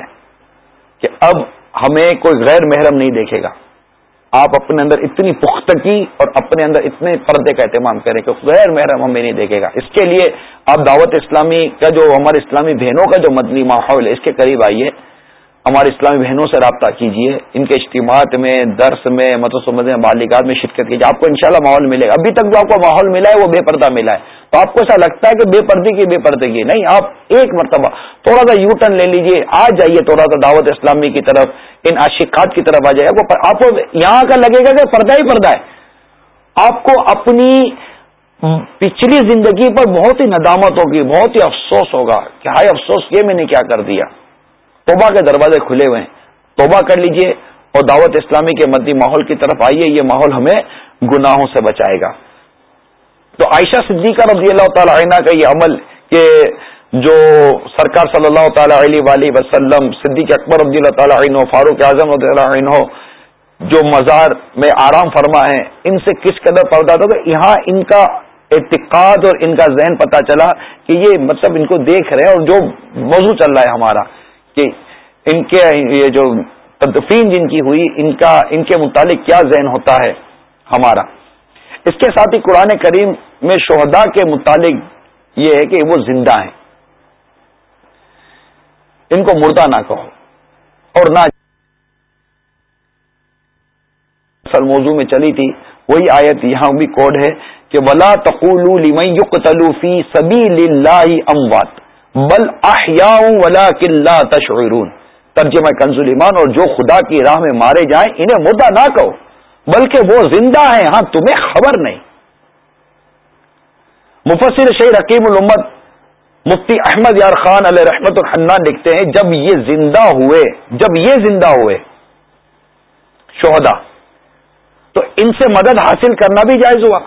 کہ اب ہمیں کوئی غیر محرم نہیں دیکھے گا۔ آپ اپنے اندر اتنی پختگی اور اپنے اندر اتنے پردے کا اہتمام کریں کہ غیر محرم ہمیں نہیں دیکھے گا۔ اس کے لیے آپ دعوت اسلامی کا جو ہمارے اسلامی بہنوں کا جو مدنی ماحول ہے، اس کے قریب آئیے۔ ہماری اسلامی بہنوں سے رابطہ کیجیے ان کے اجتماعات میں، درس میں متوسمد بالغات میں شرکت کیجیے آپ کو انشاءاللہ ماحول ملے گا۔ ابھی تک جو آپ کو ماحول ملا ہے، وہ بے پردہ ملا ہے۔ تو آپ کو ایسا لگتا ہے کہ بے پردے کی بے پردے کی نہیں، آپ ایک مرتبہ تھوڑا سا یو ٹرن لے لیجیے آ جائیے تھوڑا سا دعوت اسلامی کی طرف، ان عاشقات کی طرف آ جائے آپ کو یہاں کا لگے گا کہ پردہ ہی پردہ ہے۔ آپ کو اپنی پچھلی زندگی پر بہت ہی ندامت ہوگی بہت ہی افسوس ہوگا کہ ہائے افسوس، یہ میں نے کیا کر دیا۔ توبہ کے دروازے کھلے ہوئے ہیں۔ توبہ کر لیجیے اور دعوت اسلامی کے مدی ماحول کی طرف آئیے، یہ ماحول ہمیں گناہوں سے بچائے گا۔ تو عائشہ صدیقہ رضی اللہ تعالی عنہ کا یہ عمل کہ جو سرکار صلی اللہ تعالی علیہ وسلم، صدیق اکبر رضی اللہ تعالیٰ عنہ، فاروق اعظم رضی اللہ عنہ جو مزار میں آرام فرما ہے ان سے کس قدر پردہ تھا؟ یہاں ان کا اعتقاد اور ان کا ذہن پتا چلا کہ یہ مطلب ان کو دیکھ رہے ہیں اور جو موضوع چل رہا ہے ہمارا۔ کہ ان کے یہ جو تدفین جن کی ہوئی، ان کا، ان کے متعلق کیا ذہن ہوتا ہے ہمارا؟ اس کے ساتھ ہی قرآن کریم میں شہدا کے متعلق یہ ہے کہ وہ زندہ ہیں۔ ان کو مردہ نہ کہو اور نہ اصل موضوع میں چلی تھی، وہی آیت یہاں بھی کوڈ ہے کہ ولا تقول فی سبھی اموات بل احیاء ولا کلّا تشعرون۔ ترجمہ کنزول ایمان اور جو خدا کی راہ میں مارے جائیں، انہیں مردہ نہ کہو، بلکہ وہ زندہ ہیں ہاں تمہیں خبر نہیں۔ مفسر شیر حکیم الامت مفتی احمد یار خان علیہ رحمت الحنان لکھتے ہیں، جب یہ زندہ ہوئے، جب یہ زندہ ہوئے شہدا تو ان سے مدد حاصل کرنا بھی جائز ہوا۔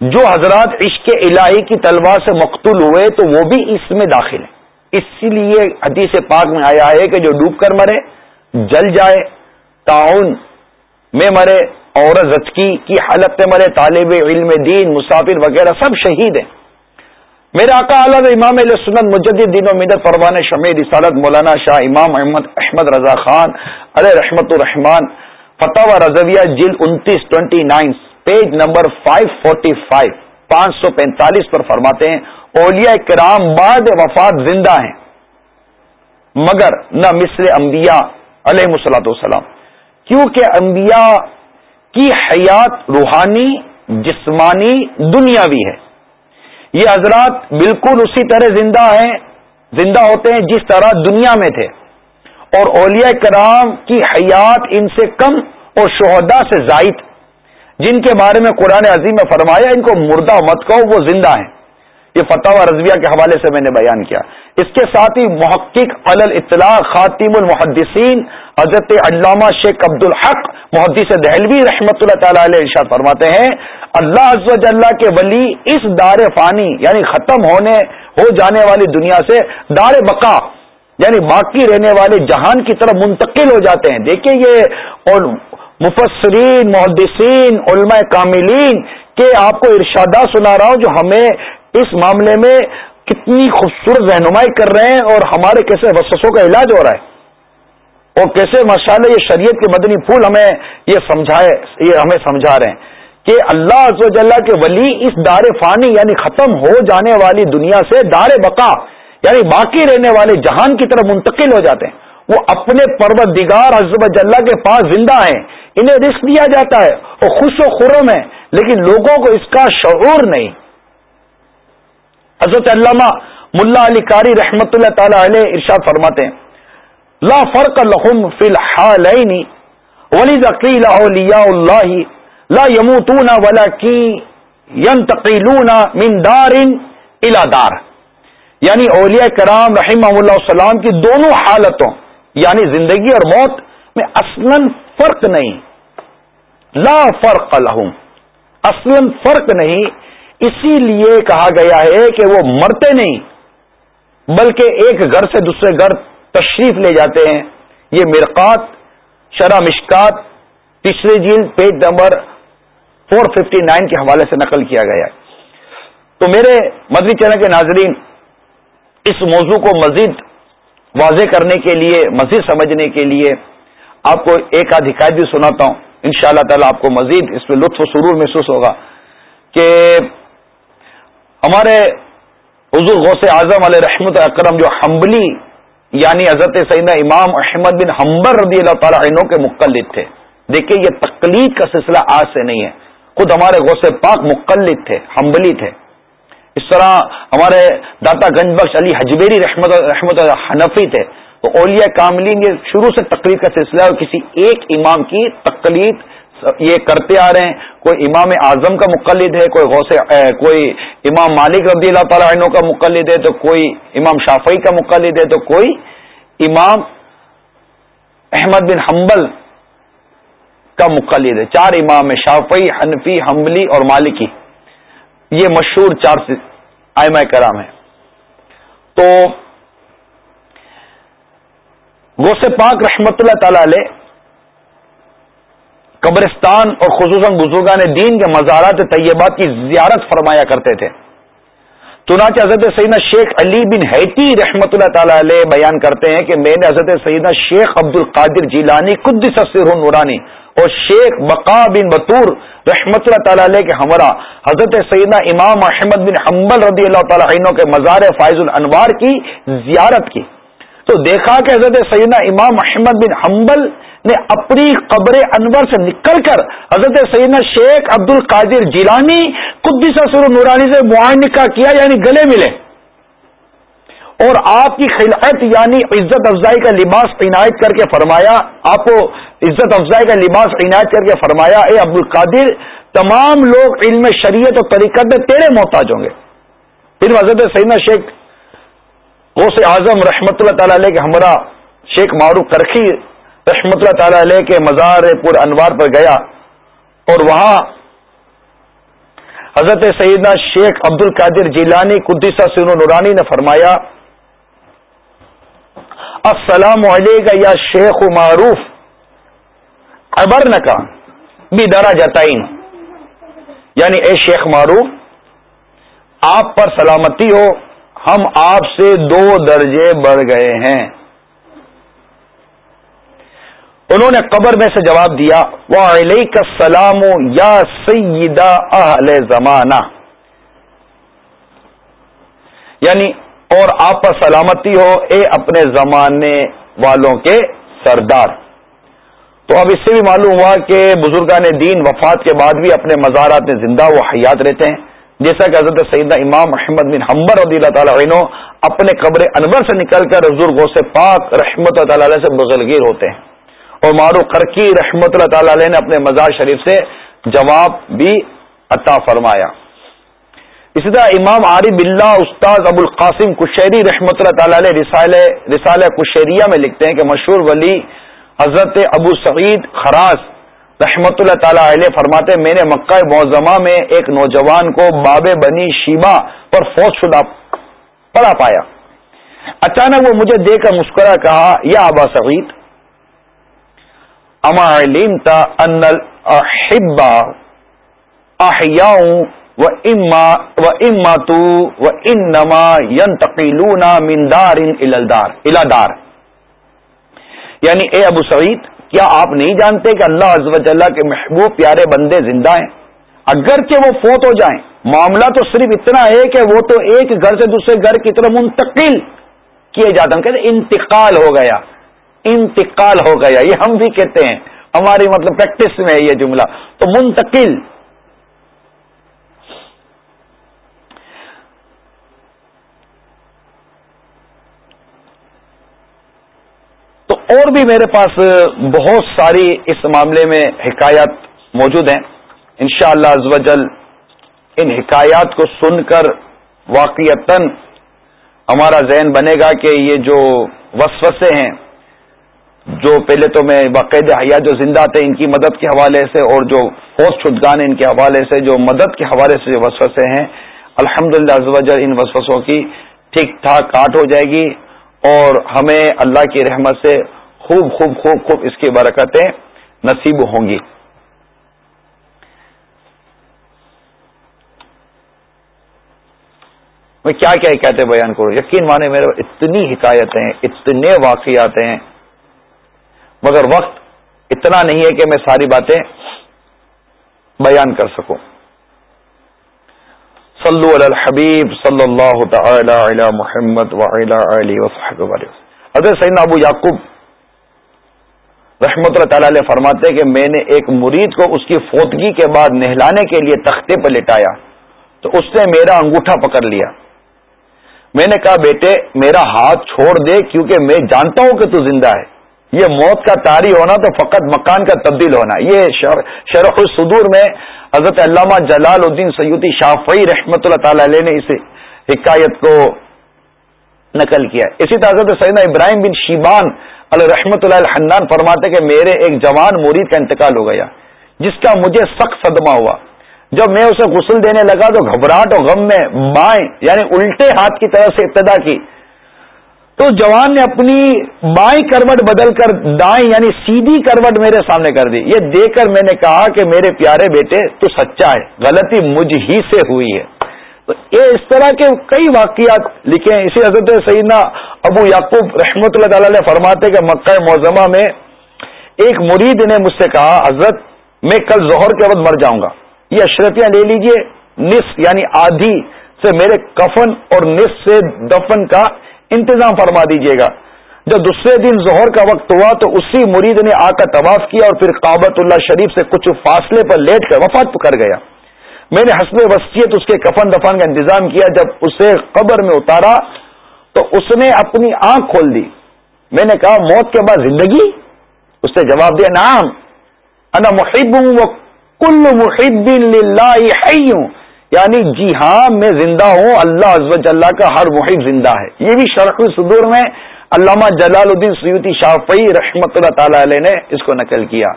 جو حضرات عشق الہی کی تلوار سے مقتول ہوئے تو وہ بھی اس میں داخل ہیں۔ اس لیے حدیث پاک میں آیا ہے کہ جو ڈوب کر مرے، جل جائے، تعاون میں مرے اور زچکی کی حالت میں مرے، طالب علم دین، مسافر وغیرہ سب شہید ہیں۔ میرے آقا اعلیٰ امام علیہ سنت مجد دین و مدت پروان شمی رسالت مولانا شاہ امام احمد احمد رضا خان علیہ رحمت الرحمان فتح و رضویہ جل انتیس ٹوینٹی نائن۔ پیج نمبر 545 پانچ سو پینتالیس پر فرماتے ہیں، اولیاء کرام بعد وفات زندہ ہیں۔ مگر نہ مصر انبیاء علیہ مسلاۃ والسلام۔ کیونکہ انبیاء کی حیات روحانی، جسمانی، دنیاوی ہے۔ یہ حضرات بالکل اسی طرح زندہ ہیں، زندہ ہوتے ہیں جس طرح دنیا میں تھے۔ اور اولیاء کرام کی حیات ان سے کم اور شہدا سے زائد۔ جن کے بارے میں قرآن عظیم میں فرمایا، ان کو مردہ مت کہو، وہ زندہ ہیں۔ یہ فتح و رضویہ کے حوالے سے میں نے بیان کیا۔ اس کے ساتھ ہی محقق عل اطلاع خاتم المحدثین حضرت علامہ شیخ عبد الحق محدث دہلوی رحمۃ اللہ تعالی علیہ ارشاد فرماتے ہیں، اللہ عز و جلہ کے ولی اس دار فانی یعنی ختم ہونے، ہو جانے والی دنیا سے دار بقا یعنی باقی رہنے والے جہان کی طرف منتقل ہو جاتے ہیں۔ دیکھیے یہ اور مفسرین، محدثین، علماء کاملین کے آپ کو ارشادات سنا رہا ہوں جو ہمیں اس معاملے میں کتنی خوبصورت رہنمائی کر رہے ہیں اور ہمارے کیسے وسوسوں کا علاج ہو رہا ہے اور کیسے ماشاء اللہ یہ شریعت کے مدنی پھول ہمیں یہ سمجھائے، یہ ہمیں سمجھا رہے ہیں کہ اللہ عز کے ولی اس دار فانی یعنی ختم ہو جانے والی دنیا سے دار بقا یعنی باقی رہنے والے جہان کی طرف منتقل ہو جاتے ہیں۔ وہ اپنے پربت دگار حضب جلہ کے پاس زندہ ہیں۔ انہیں رسک دیا جاتا ہے وہ خوش و خرم ہے لیکن لوگوں کو اس کا شعور نہیں۔ حضرت علامہ ملا علی کاری رحمت اللہ تعالی علیہ ارشاد فرماتے ہیں، لا فرق لحم فی الحال ولی ذکیل اللہ لا یموتون ولا کی ینتقلون من دار الى دار۔ یعنی اولیاء کرام رحیم اللہ السلام کی دونوں حالتوں یعنی زندگی اور موت میں اصلا فرق نہیں۔ لا فرق لہم اصلا فرق نہیں، اسی لیے کہا گیا ہے کہ وہ مرتے نہیں، بلکہ ایک گھر سے دوسرے گھر تشریف لے جاتے ہیں۔ یہ مرقات، شرح مشکات، تیسری jail, page number four fifty nine کے حوالے سے نقل کیا گیا ہے۔ تو میرے مدنی چینل کے ناظرین، اس موضوع کو مزید واضح کرنے کے لیے، مزید سمجھنے کے لیے آپ کو ایک آدھ حکایت بھی سناتا ہوں۔ ان شاء اللہ تعالی آپ کو مزید اس میں لطف و سرور محسوس ہوگا کہ ہمارے حضور غوث اعظم علیہ رحمت اکرم جو حمبلی یعنی حضرت سیدنا امام احمد بن حمبر رضی اللہ تعالیٰ عنہ کے مقلد تھے۔ دیکھیے یہ تقلید کا سلسلہ آج سے نہیں ہے۔ خود ہمارے غوث پاک مقلد تھے، حنبلی تھے۔ اس طرح ہمارے داتا گنج بخش علی حجبیری رحمت رحمت حنفی تھے۔ تو اولیاء کاملین یہ شروع سے تقریر کا سلسلہ اور کسی ایک امام کی تقلید یہ کرتے آ رہے ہیں۔ کوئی امام اعظم کا مقلد ہے، کوئی غوث کوئی امام مالک رضی اللہ تعالیٰ عنہ کا مقلد ہے، تو کوئی امام شافعی کا مقلد ہے، تو کوئی امام احمد بن حنبل کا مقلد ہے۔ چار امام شافعی، حنفی حملی اور مالکی۔ یہ مشہور چار آئمہ کرام ہے تو غوث پاک رحمت اللہ تعالی علیہ قبرستان اور خصوصاً بزرگان دین کے مزارات طیبات کی زیارت فرمایا کرتے تھے۔ چنانچہ حضرت سیدنا شیخ علی بن حیتی رحمت اللہ تعالی علیہ بیان کرتے ہیں کہ میں نے حضرت سیدنا شیخ عبد القادر جیلانی، قدس نورانی اور شیخ بقا بن بطور رحمت اللہ تعالی علیہ کے ہمراہ حضرت سیدنا امام احمد بن حنبل رضی اللہ تعالی عنہ کے مزار فائز الانوار کی زیارت کی۔ تو دیکھا کہ حضرت سیدنا امام احمد بن حنبل نے اپنی قبر انور سے نکل کر حضرت سیدنا شیخ عبد القادر جیلانی قدس سر نورانی سے معائنہ کیا یعنی گلے ملے۔ اور آپ کی خلعت یعنی عزت افزائی کا لباس عنایت کر کے فرمایا، آپ کو عزت افزائی کا لباس عنایت کر کے فرمایا، اے عبد القادر تمام لوگ علم شریعت اور طریقت میں تیرے محتاج ہوں گے۔ پھر حضرت سیدنا شیخ غوث اعظم رحمت اللہ تعالی علیہ کے ہمراہ شیخ معروف کرخی رحمت اللہ تعالی علیہ کے مزار پور انوار پر گیا اور وہاں حضرت سیدنا شیخ عبد القادر جیلانی قدیسہ سین نورانی نے فرمایا، السلام علیکم یا شیخ معروف ابر نکا بھی درا جتائن یعنی اے شیخ معروف، آپ پر سلامتی ہو ہم آپ سے دو درجے بڑھ گئے ہیں۔ انہوں نے قبر میں سے جواب دیا وہ علیہ سلام یا سیدہ اہل زمانہ یعنی اور آپ پر سلامتی ہو، اے اپنے زمانے والوں کے سردار۔ تو اب اس سے بھی معلوم ہوا کہ بزرگان دین وفات کے بعد بھی اپنے مزارات میں زندہ و حیات رہتے ہیں۔ جیسا کہ حضرت سیدنا امام محمد بن حمبر رضی اللہ تعالیٰ عنہ اپنے قبر انور سے نکل کر حضور غوث پاک رحمت اللہ تعالی سے بغلگیر ہوتے ہیں۔ اور مارو کرکی رحمت اللہ تعالی علیہ نے اپنے مزار شریف سے جواب بھی عطا فرمایا۔ اسی طرح امام عارف اللہ استاد ابو القاسم کشیری رحمۃ اللہ تعالی علیہ رسالہ کشیریہ میں لکھتے ہیں کہ مشہور ولی حضرت ابو سعید خراس رحمت اللہ تعالی علیہ فرماتے میں نے مکہ معظمہ میں ایک نوجوان کو باب بنی شیبا پر فوج شدہ پڑا پایا۔ اچانک وہ مجھے دے کر مسکرا، کہا، یا آبا سعید، اما علمتا ان الاحبا احیاؤں و اما و اما تو و انما ينتقلون من دار الى دار الى دار۔ یعنی اے ابو سعید کیا آپ نہیں جانتے کہ اللہ عز و جلہ کے محبوب پیارے بندے زندہ ہیں؟ اگرچہ وہ فوت ہو جائیں، معاملہ تو صرف اتنا ہے کہ وہ تو ایک گھر سے دوسرے گھر کی طرف منتقل کیے جاتے ہیں۔ کہتے انتقال ہو گیا۔ انتقال ہو گیا۔ یہ ہم بھی کہتے ہیں۔ ہماری مطلب پریکٹس میں ہے یہ جملہ۔ تو منتقل اور بھی میرے پاس بہت ساری اس معاملے میں حکایات موجود ہیں۔ انشاءاللہ شاء اللہ ان حکایات کو سن کر واقعتا ہمارا ذہن بنے گا کہ یہ جو وسوسے ہیں، جو پہلے تو میں باقاعدہ حیا جو زندہ تھے، ان کی مدد کے حوالے سے اور جو فوج چھٹگان ان کے حوالے سے، جو مدد کے حوالے سے جو وسوسے ہیں الحمد للہ ان وسوسوں کی ٹھیک ٹھاک کاٹ ہو جائے گی اور ہمیں اللہ کی رحمت سے خوب خوب خوب خوب اس کی برکتیں نصیب ہوں گی۔ میں کیا کیا کہتے بیان کروں یقین مانے میرے اتنی حکایتیں، اتنے واقعات ہیں۔ مگر وقت اتنا نہیں ہے کہ میں ساری باتیں بیان کر سکوں۔ صلو علی الحبیب صلی اللہ تعالی علی محمد حضرت سعید ابو یعقوب رحمت اللہ تعالی علیہ فرماتے کہ میں نے ایک مرید کو اس کی فوتگی کے بعد نہلانے کے لیے تختے پر لٹایا تو اس نے میرا انگوٹھا پکڑ لیا۔ میں نے کہا، بیٹے، میرا ہاتھ چھوڑ دے کیونکہ میں جانتا ہوں کہ تو زندہ ہے۔ یہ موت کا تاری ہونا تو فقط مکان کا تبدیل ہونا۔ یہ شرح الصدور میں حضرت علامہ جلال الدین سیدی شافعی رحمۃ اللہ تعالی علیہ نے اس حکایت کو نقل کیا۔ اسی طرح حضرت سیدنا ابراہیم بن شیبان علیہ اللہ الحنان فرماتے کہ میرے ایک جوان مرید کا انتقال ہو گیا، جس کا مجھے سخت صدمہ ہوا۔ جب میں اسے غسل دینے لگا تو گھبراہٹ اور غم میں بائیں یعنی الٹے ہاتھ کی طرف سے ابتدا کی۔ تو جوان نے اپنی بائیں کروٹ بدل کر دائیں یعنی سیدھی کروٹ میرے سامنے کر دی۔ یہ دیکھ کر میں نے کہا کہ میرے پیارے بیٹے، تو سچا ہے، غلطی مجھ ہی سے ہوئی ہے۔ یہ اس طرح کے کئی واقعات لکھے ہیں۔ اسی حضرت سیدنا ابو یعقوب رحمۃ اللہ تعالی فرماتے کہ مکہ موزمہ میں ایک مرید نے مجھ سے کہا، حضرت، میں کل ظہر کے وقت مر جاؤں گا۔ یہ اشرتیاں لے لیجیے۔ نصف یعنی آدھی سے میرے کفن اور نصف سے دفن کا انتظام فرما دیجیے گا۔ جب دوسرے دن ظہر کا وقت ہوا تو اسی مرید نے آ کر طواف کیا اور پھر کابت اللہ شریف سے کچھ فاصلے پر لیٹ کر وفات کر گیا۔ میں نے حسب وسیعت اس کے کفن دفن کا انتظام کیا، جب اسے قبر میں اتارا تو اس نے اپنی آنکھ کھول دی۔ میں نے کہا، موت کے بعد زندگی؟ اس نے جواب دیا نام انا محب ہوں وہ کل محب ہوں یعنی جی ہاں میں زندہ ہوں، اللہ عزوج اللہ کا ہر محب زندہ ہے۔ یہ بھی شرق صدور میں علامہ جلال الدین سیوتی شافعی رحمت اللہ تعالی علیہ نے اس کو نقل کیا۔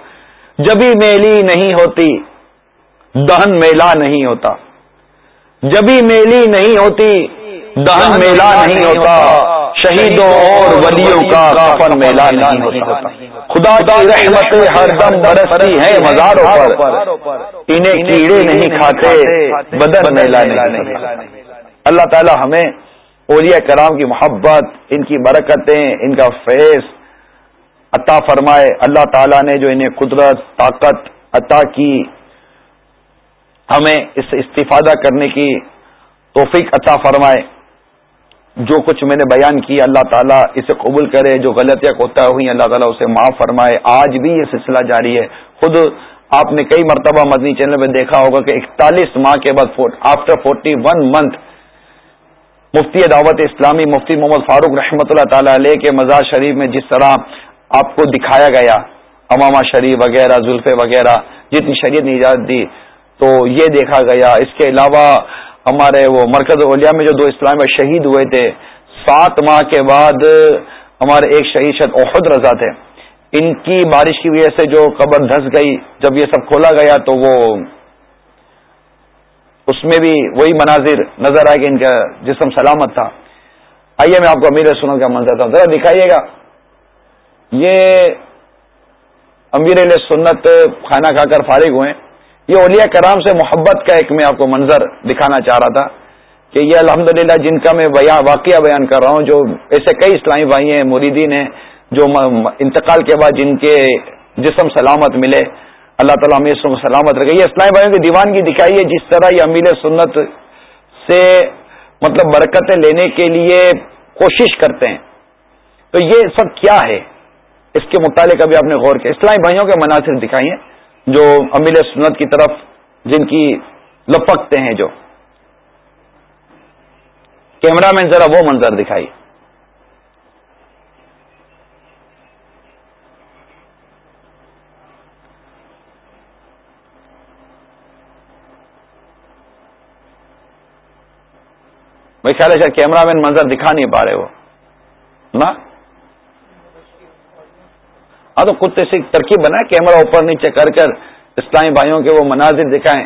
جبھی میلی نہیں ہوتی دہن میلا نہیں ہوتا۔ جبھی میلی نہیں ہوتی دہن میلہ نہیں ہوتا۔ شہیدوں اور ولیوں کا کافن میلہ نہیں ہوتا۔ خدا کی رحمت ہر دم برستی ہے مزاروں پر۔ انہیں کیڑے نہیں کھاتے بدن میلہ نہیں اللہ تعالی ہمیں اولیاء کرام کی محبت ان کی برکتیں ان کا فیض عطا فرمائے۔ اللہ تعالیٰ نے جو انہیں قدرت طاقت عطا کی ہمیں اس سے استفادہ کرنے کی توفیق عطا فرمائے۔ جو کچھ میں نے بیان کیا اللہ تعالیٰ اسے قبول کرے۔ جو غلطیاں کوتا ہوئی اللہ تعالیٰ اسے معاف فرمائے۔ آج بھی یہ سلسلہ جاری ہے۔ خود آپ نے کئی مرتبہ مدنی چینل میں دیکھا ہوگا کہ اکتالیس ماہ کے بعد آفٹر فورٹی ون منتھ مفتی دعوت اسلامی مفتی محمد فاروق رحمۃ اللہ تعالی علیہ کے مزار شریف میں جس طرح آپ کو دکھایا گیا، امامہ شریف وغیرہ زلفے وغیرہ، جتنی شریعت نے اجازت دی تو یہ دیکھا گیا۔ اس کے علاوہ ہمارے وہ مرکز اولیا میں جو دو اسلام میں شہید ہوئے تھے، سات ماہ کے بعد ہمارے ایک شہید شد احد رضا تھے۔ ان کی بارش کی وجہ سے جو قبر دھس گئی، جب یہ سب کھولا گیا تو وہ اس میں بھی وہی مناظر نظر آئے کہ ان کا جسم سلامت تھا۔ آئیے میں آپ کو امیر سنت کا منظر ہوں ذرا دکھائیے گا۔ یہ امیر علیہ سنت کھانا کھا کر فارغ ہوئے۔ یہ اولیاء کرام سے محبت کا ایک میں آپ کو منظر دکھانا چاہ رہا تھا کہ یہ الحمدللہ جن کا میں واقعہ بیان کر رہا ہوں، جو ایسے کئی اسلامی بھائی ہیں، مریدین ہیں، جو انتقال کے بعد جن کے جسم سلامت ملے۔ اللہ تعالیٰ امیر سلامت رکھے۔ یہ اسلامی بھائیوں کی دیوانگی دکھائی ہے، جس طرح یہ امیر سنت سے مطلب برکتیں لینے کے لیے کوشش کرتے ہیں۔ تو یہ سب کیا ہے؟ اس کے متعلق ابھی آپ نے غور کیا۔ اسلامی بھائیوں کے مناظر دکھائی ہیں جو امیل سنت کی طرف جن کی لپکتے ہیں جو۔ کیمرہ مین ذرا وہ منظر دکھائی۔ میں خیال ہے کیمرہ مین منظر دکھا نہیں پا رہے وہ۔ نا ہاں تو خود سے ترکیب بنا کیمرہ اوپر نیچے کر کر اسلامی بھائیوں کے وہ مناظر دکھائیں۔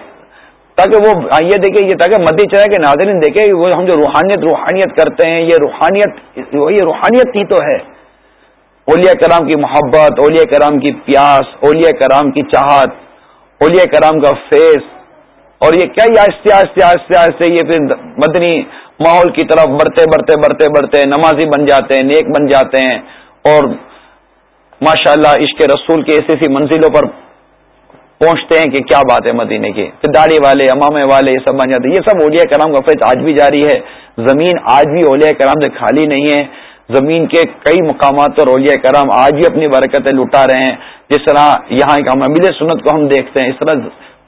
تاکہ وہ یہ دیکھے یہ تاکہ مدی چاہے کہ ناظرین دیکھے وہ ہم جو روحانیت روحانیت کرتے ہیں، یہ روحانیت یہ روحانیت ہی تو ہے۔ اولیاء کرام کی محبت، اولیاء کرام کی پیاس، اولیاء کرام کی چاہت، اولیاء کرام کا فیس اور یہ کیا آہستہ آہستہ آہستہ آہستہ یہ پھر مدنی ماحول کی طرف بڑھتے بڑھتے بڑھتے بڑھتے نمازی بن جاتے ہیں، نیک بن جاتے ہیں۔ اور ماشاء اللہ عشق رسول کی ایسی ایسی منزلوں پر پہنچتے ہیں کہ کیا بات ہے مدینے کی۔ پھر داڑھی والے، امامے والے، یہ سب بن جاتے ہیں یہ سب اولیاء کرام کا فیض آج بھی جاری ہے۔ زمین آج بھی اولیاء کرام سے خالی نہیں ہے۔ زمین کے کئی مقامات پر اولیاء کرام آج بھی اپنی برکتیں لٹا رہے ہیں۔ جس طرح یہاں ایک ہم سنت کو ہم دیکھتے ہیں۔ اس طرح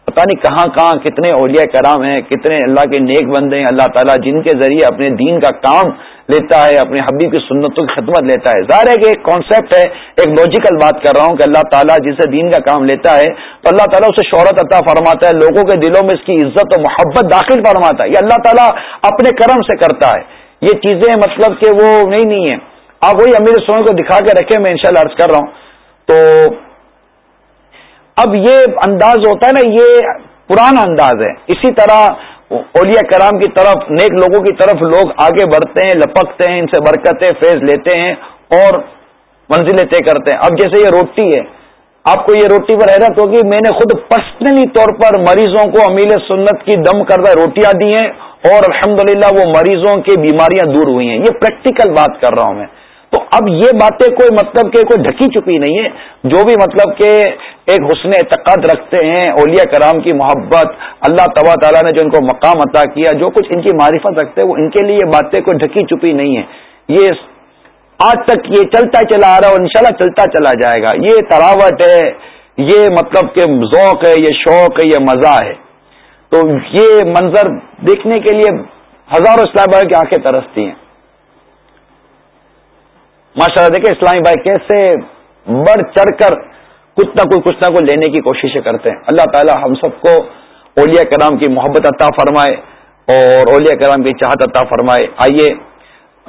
پتہ نہیں کہاں کہاں کتنے اولیاء کرام ہیں، کتنے اللہ کے نیک بندے ہیں، اللہ تعالیٰ جن کے ذریعے اپنے دین کا کام لیتا ہے، اپنے حبیب کی سنتوں کی خدمت لیتا ہے۔ ظاہر ہے کہ ایک کانسیپٹ ہے، ایک لوجیکل بات کر رہا ہوں کہ اللہ تعالیٰ جسے دین کا کام لیتا ہے، تو اللہ تعالیٰ اسے شہرت عطا فرماتا ہے، لوگوں کے دلوں میں اس کی عزت و محبت داخل فرماتا ہے۔ یہ اللہ تعالیٰ اپنے کرم سے کرتا ہے۔ یہ چیزیں مطلب کہ وہ نہیں نہیں ہے آپ وہی امیر سونے کو دکھا کے رکھے میں انشاءاللہ عرض کر رہا ہوں۔ تو اب یہ انداز ہوتا ہے نا، یہ پرانا انداز ہے۔ اسی طرح اولیاء کرام کی طرف، نیک لوگوں کی طرف لوگ آگے بڑھتے ہیں، لپکتے ہیں، ان سے برکتیں، فیض لیتے ہیں اور منزلیں طے کرتے ہیں۔ اب جیسے یہ روٹی ہے، آپ کو یہ روٹی پر حیرت ہوگی، میں نے خود پرسنلی طور پر مریضوں کو امیل سنت کی دم کردہ روٹیاں دی ہیں اور الحمدللہ وہ مریضوں کی بیماریاں دور ہوئی ہیں۔ یہ پریکٹیکل بات کر رہا ہوں میں۔ تو اب یہ باتیں کوئی مطلب کہ کوئی ڈھکی چکی نہیں ہے جو بھی مطلب کہ ایک حسن اعتقاد رکھتے ہیں، اولیاء کرام کی محبت، اللہ تبا تعالیٰ نے جو ان کو مقام عطا کیا، جو کچھ ان کی معرفت رکھتے ہیں، وہ ان کے لیے یہ باتیں کوئی ڈھکی چپی نہیں ہے یہ آج تک یہ چلتا چلا آ رہا ہے اور انشاءاللہ چلتا چلا جائے گا۔ یہ تراوٹ ہے، یہ مطلب کہ ذوق ہے، یہ شوق ہے، یہ مزہ ہے۔ تو یہ منظر دیکھنے کے لیے ہزاروں اسلام کی آنکھیں ترستی ہیں۔ ماشاء اللہ دیکھیں، اسلامی بھائی کیسے بڑھ چڑھ کر کچھ نہ کچھ کچھ نہ کچھ لینے کی کوششیں کرتے ہیں۔ اللہ تعالی ہم سب کو اولیاء کرام کی محبت عطا فرمائے اور اولیاء کرام کی چاہت عطا فرمائے۔ آئیے،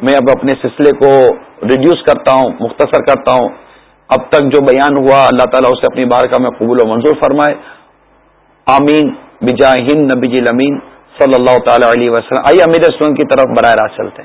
میں اب اپنے سلسلے کو ریڈیوس کرتا ہوں، مختصر کرتا ہوں۔ اب تک جو بیان ہوا، اللہ تعالیٰ اسے اپنی بارکاہ میں قبول و منظور فرمائے۔ آمین۔ بجا ہند نبی جی صلی اللہ تعالی علیہ وسلم۔ آئیے، امیر اسلم کی طرف براہ راست چلتے ہیں۔